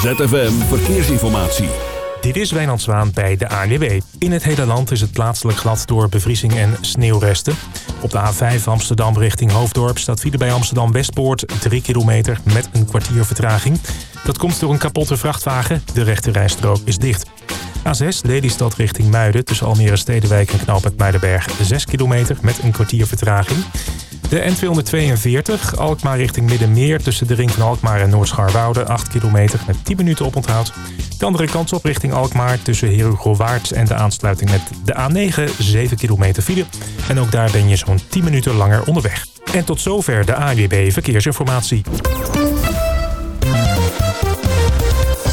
ZFM Verkeersinformatie. Dit is Wijnand Zwaan bij de ANWB. In het hele land is het plaatselijk glad door bevriezing en sneeuwresten. Op de A5 Amsterdam richting Hoofddorp staat file bij Amsterdam Westpoort 3 kilometer met een kwartier vertraging. Dat komt door een kapotte vrachtwagen. De rechte rijstrook is dicht. A6 Lelystad richting Muiden tussen Almere Stedenwijk en Knoopend Muidenberg 6 kilometer met een kwartier vertraging. De N242 Alkmaar richting Middenmeer tussen de ring van Alkmaar en Noordscharwoude 8 kilometer met 10 minuten oponthoud. De andere kant op richting Alkmaar tussen Herugowaard en de aansluiting met de A9 7 kilometer file. En ook daar ben je zo'n 10 minuten langer onderweg. En tot zover de ANWB Verkeersinformatie.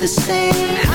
the same.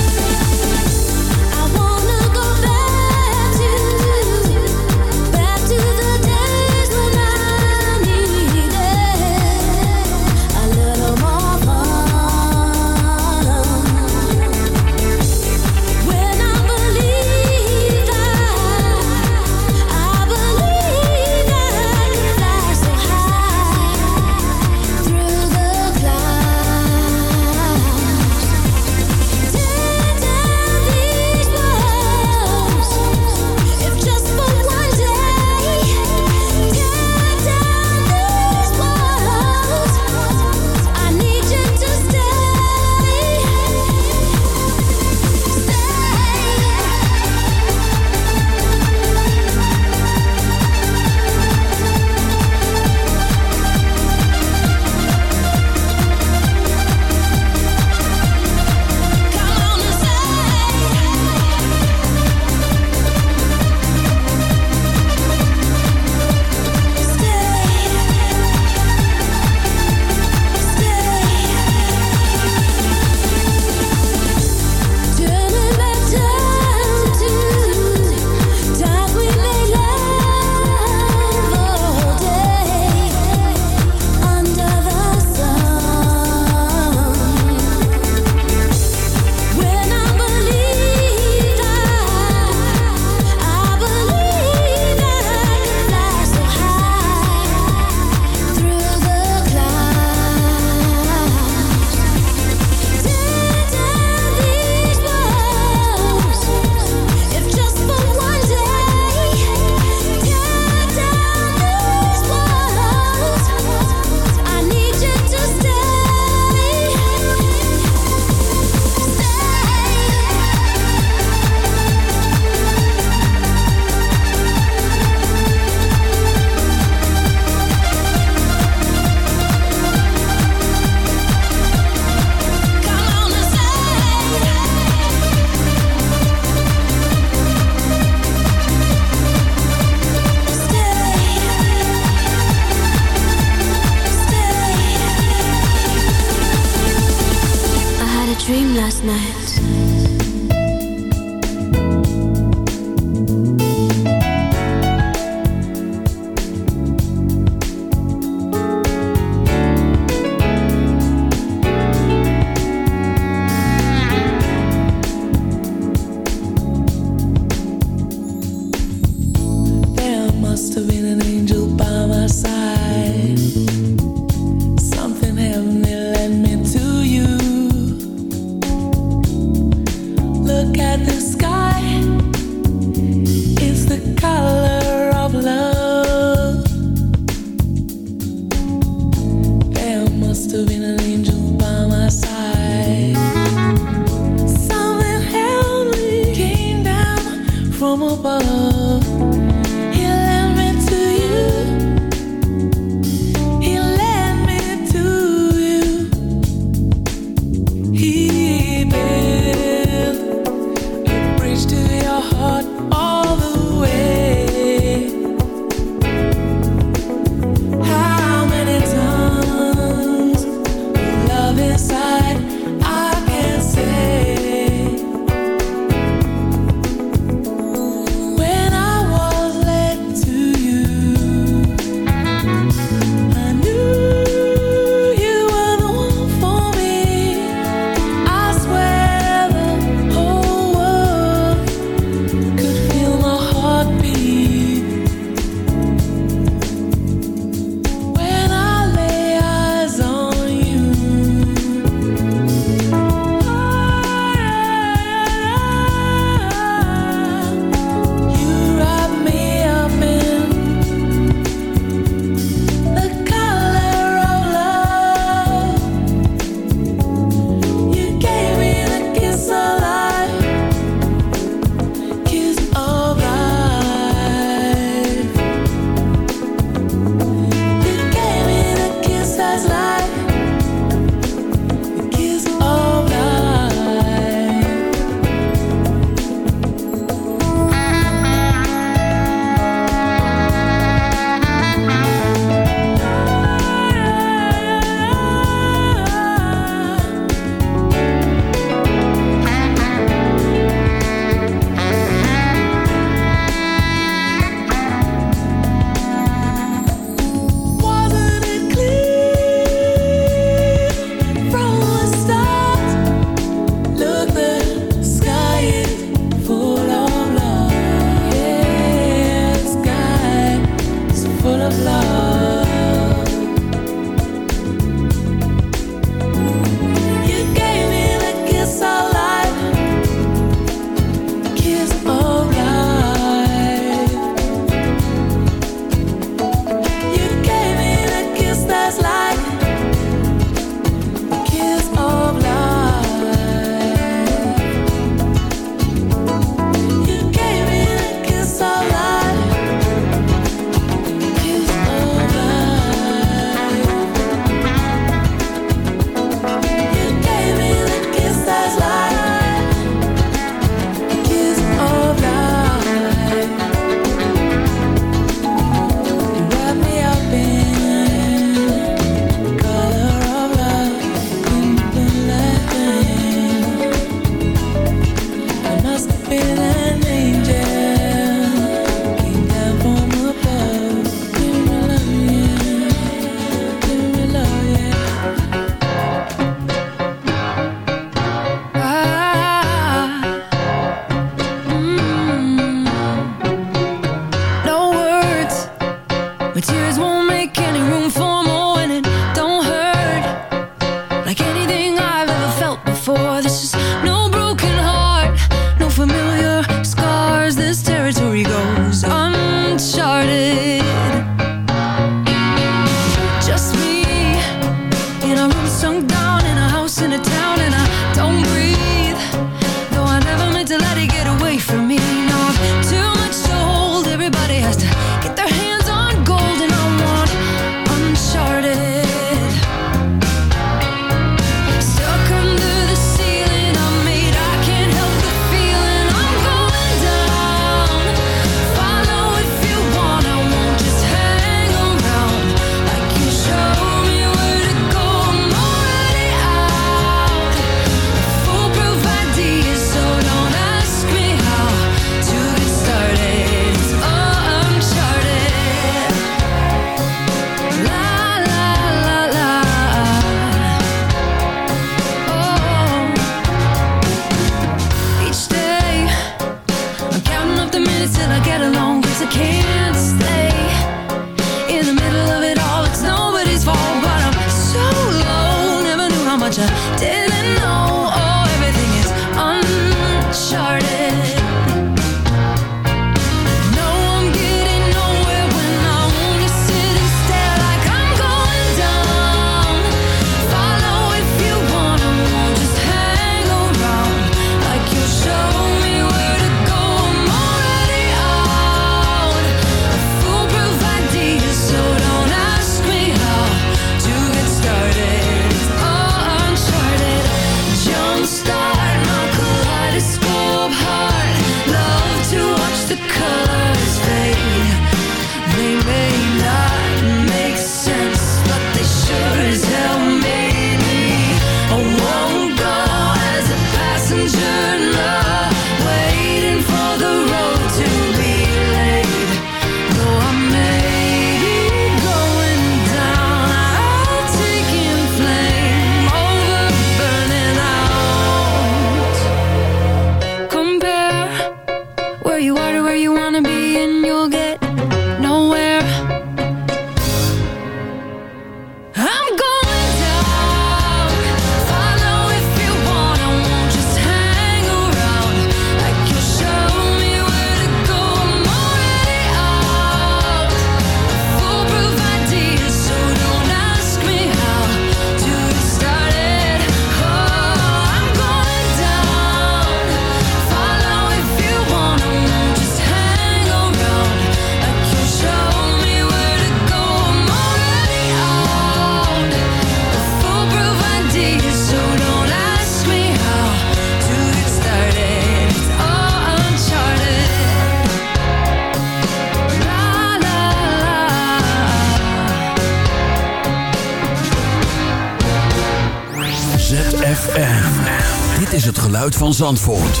Van Zandvoort.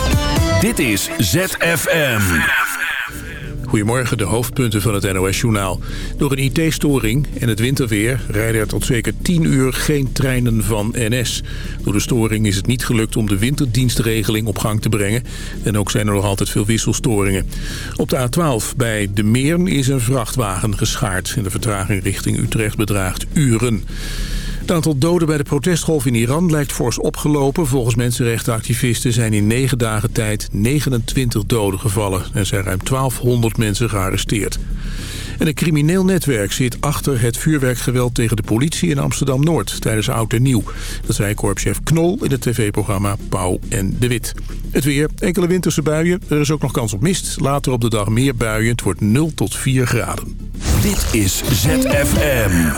Dit is ZFM. Goedemorgen, de hoofdpunten van het NOS-journaal. Door een IT-storing en het winterweer rijden er tot zeker 10 uur geen treinen van NS. Door de storing is het niet gelukt om de winterdienstregeling op gang te brengen. En ook zijn er nog altijd veel wisselstoringen. Op de A12 bij De Meern is een vrachtwagen geschaard. En de vertraging richting Utrecht bedraagt uren. Het aantal doden bij de protestgolf in Iran lijkt fors opgelopen. Volgens mensenrechtenactivisten zijn in negen dagen tijd 29 doden gevallen. Er zijn ruim 1200 mensen gearresteerd. En een crimineel netwerk zit achter het vuurwerkgeweld tegen de politie in Amsterdam-Noord tijdens Oud en Nieuw. Dat zei korpschef Knol in het tv-programma Pauw en de Wit. Het weer, enkele winterse buien. Er is ook nog kans op mist. Later op de dag meer buien. Het wordt 0 tot 4 graden. Dit is ZFM.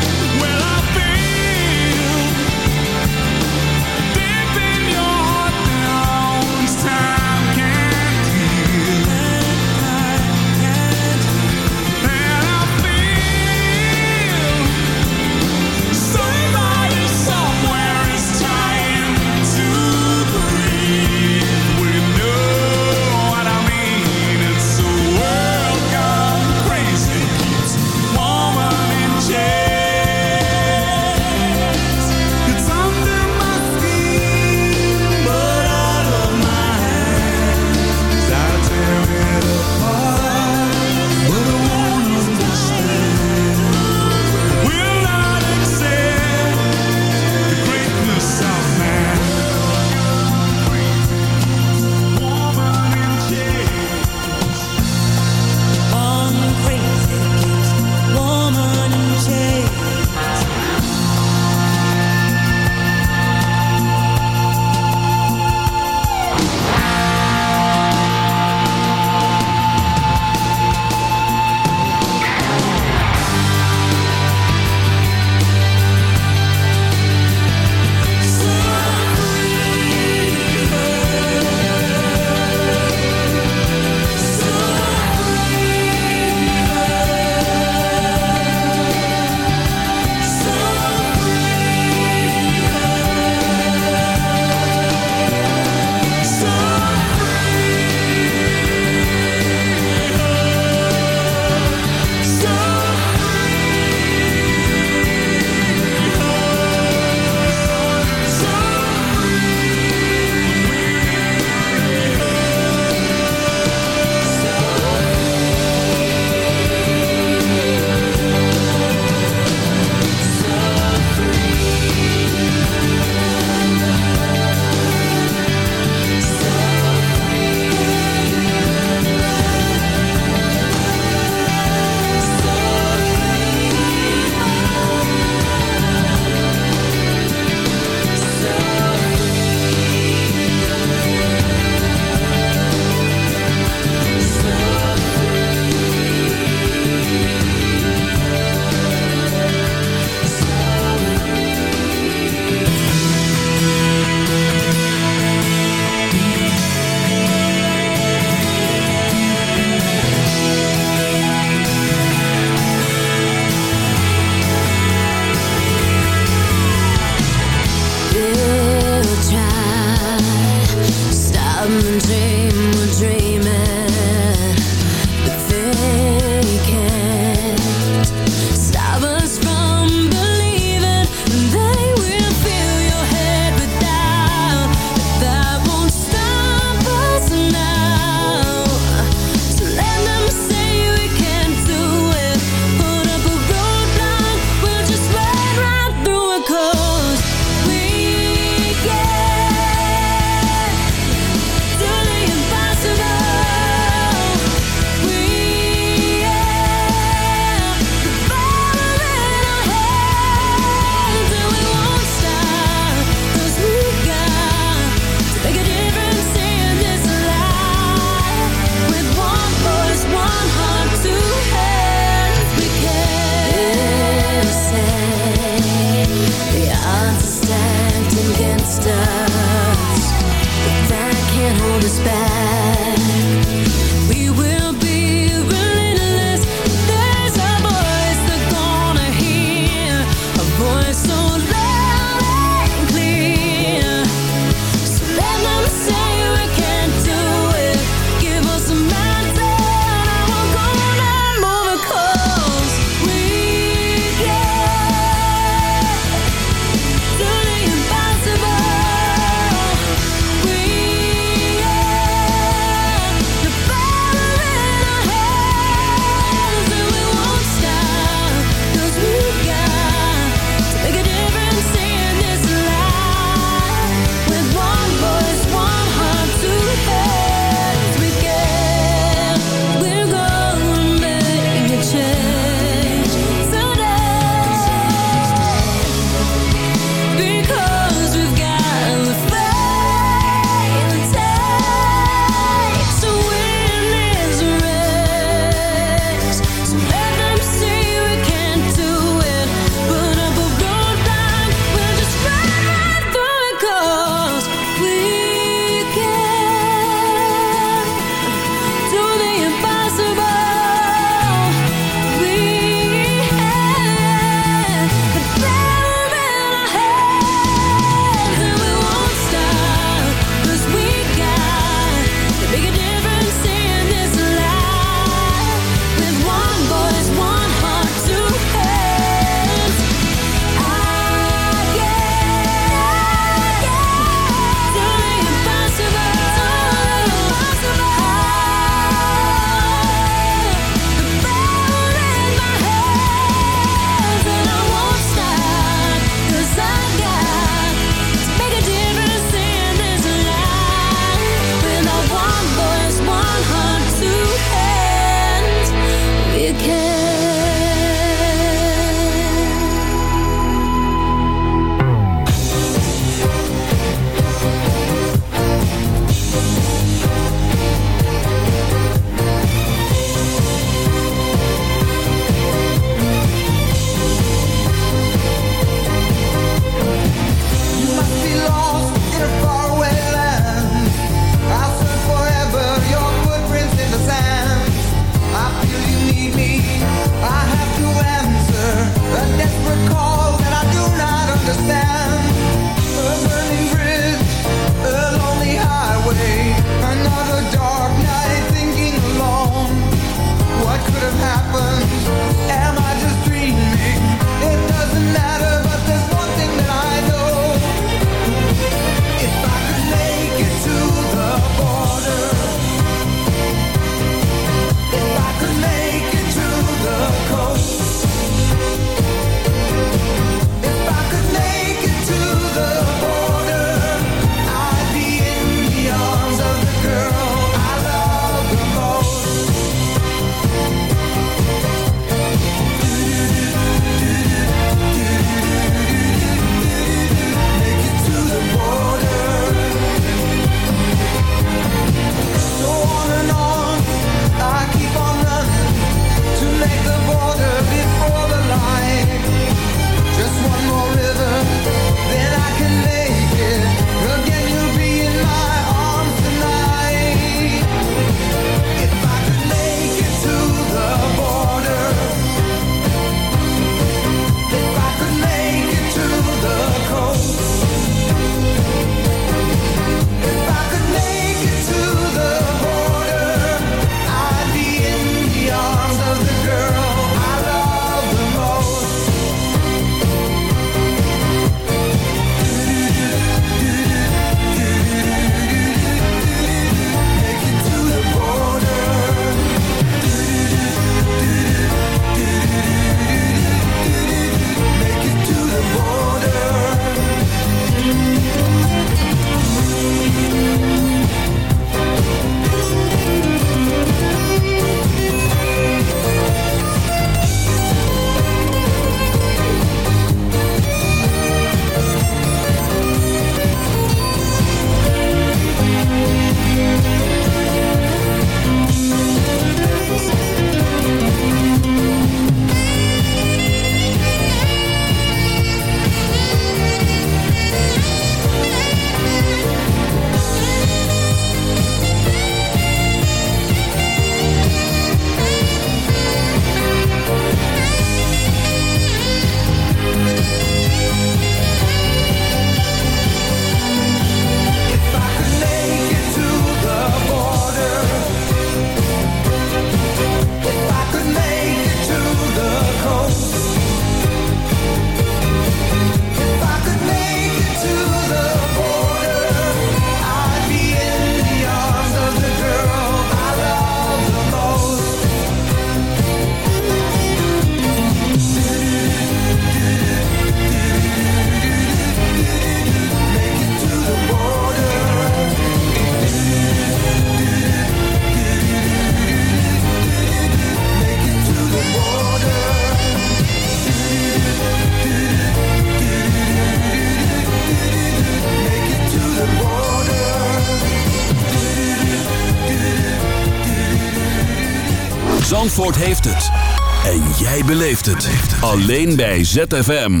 het. Alleen bij ZFM.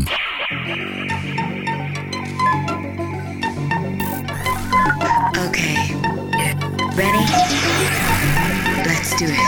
Oké. Okay. Ready? Let's do it.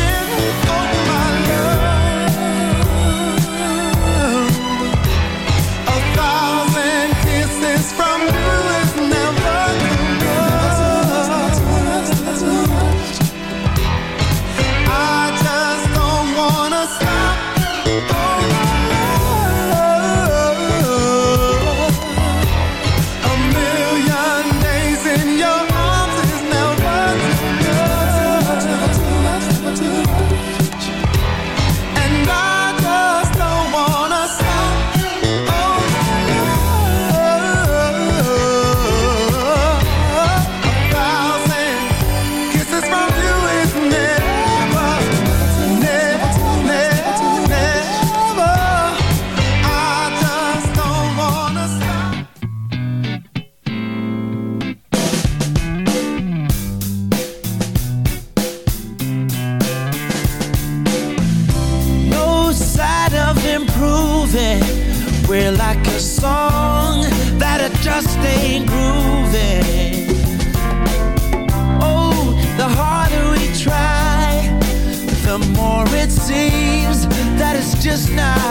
just now